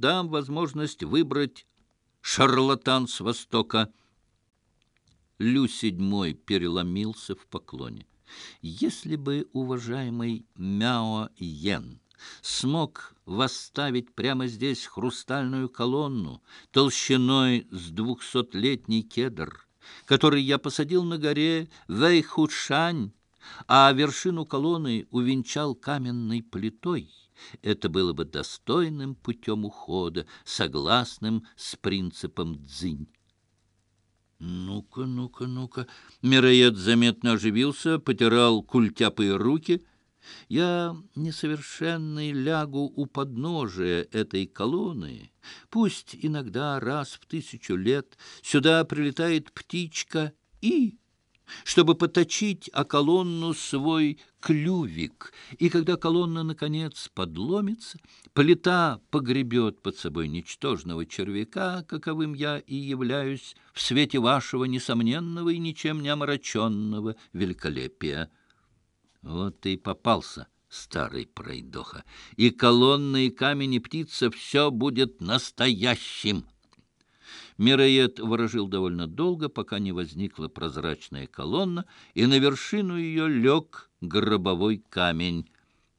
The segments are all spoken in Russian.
дам возможность выбрать шарлатан с Востока». Лю седьмой переломился в поклоне. Если бы уважаемый Мяо Йен смог восставить прямо здесь хрустальную колонну толщиной с двухсотлетний кедр, который я посадил на горе Вэйхушань, а вершину колонны увенчал каменной плитой — это было бы достойным путем ухода, согласным с принципом дзинь. «Ну-ка, ну-ка, ну-ка!» Мироед заметно оживился, потирал культяпые руки. «Я несовершенный лягу у подножия этой колонны. Пусть иногда раз в тысячу лет сюда прилетает птичка и...» чтобы поточить о колонну свой клювик, и когда колонна, наконец, подломится, плита погребет под собой ничтожного червяка, каковым я и являюсь в свете вашего несомненного и ничем не омраченного великолепия. Вот и попался, старый пройдоха, и колонны, и камень, и птица — все будет настоящим. Мироед ворожил довольно долго, пока не возникла прозрачная колонна, и на вершину ее лег гробовой камень.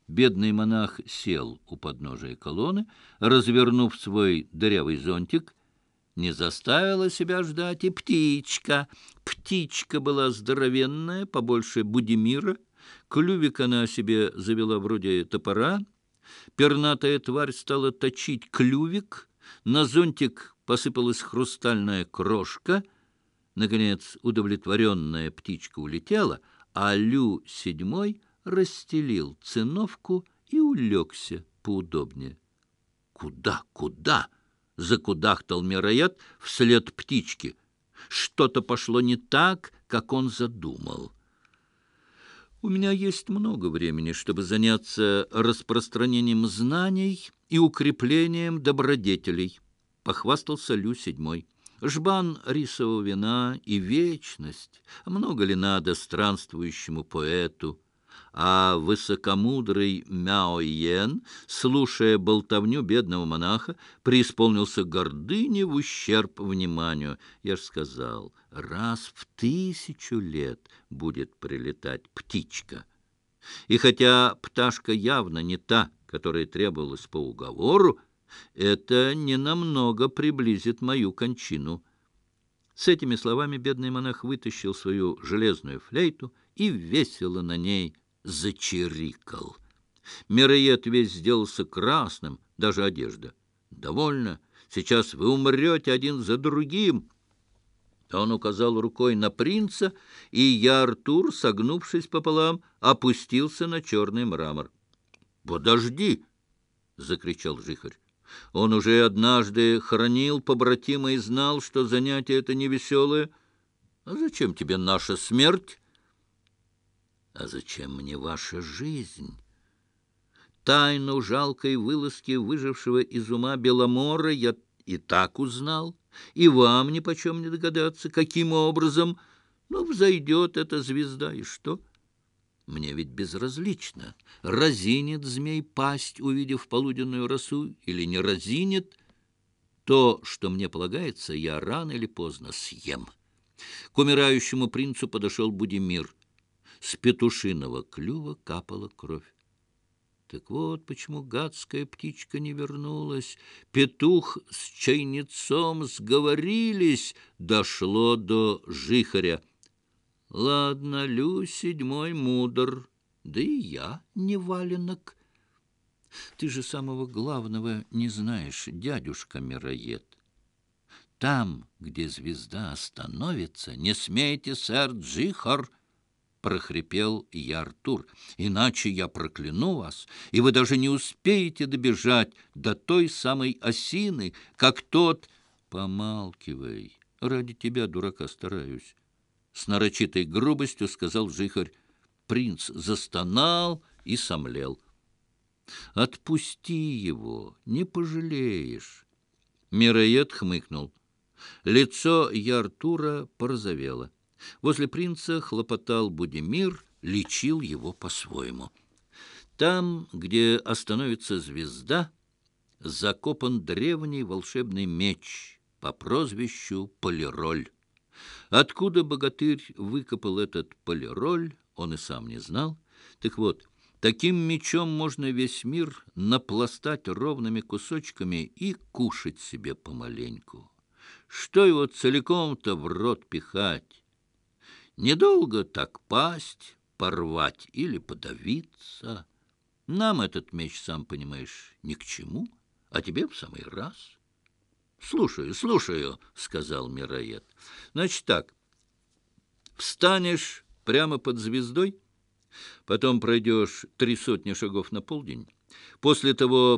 Бедный монах сел у подножия колонны, развернув свой дырявый зонтик. Не заставила себя ждать и птичка. Птичка была здоровенная, побольше Будимира. Клювик она себе завела вроде топора. Пернатая тварь стала точить клювик. На зонтик посыпалась хрустальная крошка. Наконец, удовлетворенная птичка улетела, а Лю седьмой расстелил циновку и улегся поудобнее. «Куда, куда?» — закудахтал Мироед вслед птички. Что-то пошло не так, как он задумал. У меня есть много времени, чтобы заняться распространением знаний и укреплением добродетелей похвастался Лю седьмой. Жбан рисового вина и вечность, много ли надо странствующему поэту? А высокомудрый Мяо Йен, слушая болтовню бедного монаха, преисполнился гордыни в ущерб вниманию. Я же сказал, раз в тысячу лет будет прилетать птичка. И хотя пташка явно не та, которая требовалась по уговору, это ненамного приблизит мою кончину». С этими словами бедный монах вытащил свою железную флейту и весело на ней зачирикал. Мироед весь сделался красным, даже одежда. «Довольно, сейчас вы умрете один за другим». Он указал рукой на принца, и я, Артур, согнувшись пополам, опустился на черный мрамор. «Подожди!» — закричал жихарь. Он уже однажды хранил побратима и знал, что занятие это невеселое. А зачем тебе наша смерть? А зачем мне ваша жизнь? Тайну жалкой вылазки выжившего из ума Беломора я и так узнал, и вам нипочем не догадаться, каким образом, но ну, взойдет эта звезда, и что?» Мне ведь безразлично, разинет змей пасть, увидев полуденную росу, или не разинет. То, что мне полагается, я рано или поздно съем. К умирающему принцу подошел Будимир. С петушиного клюва капала кровь. Так вот почему гадская птичка не вернулась. Петух с чайницом сговорились, дошло до жихаря. Ладно, Лю седьмой мудр, да и я не валенок. Ты же самого главного не знаешь, дядюшка Мироед. Там, где звезда остановится, не смейте, сэр Джихар, — прохрипел я Артур, — иначе я прокляну вас, и вы даже не успеете добежать до той самой осины, как тот... Помалкивай, ради тебя, дурака, стараюсь. С нарочитой грубостью сказал жихарь. Принц застонал и сомлел. «Отпусти его, не пожалеешь». Мироед хмыкнул. Лицо Яртура порозовело. Возле принца хлопотал Будимир, лечил его по-своему. Там, где остановится звезда, закопан древний волшебный меч по прозвищу Полироль. Откуда богатырь выкопал этот полироль, он и сам не знал. Так вот, таким мечом можно весь мир напластать ровными кусочками и кушать себе помаленьку. Что его целиком-то в рот пихать? Недолго так пасть, порвать или подавиться. Нам этот меч, сам понимаешь, ни к чему, а тебе в самый раз».«Слушаю, слушаю», — сказал Мироед. «Значит так, встанешь прямо под звездой, потом пройдешь три сотни шагов на полдень, после того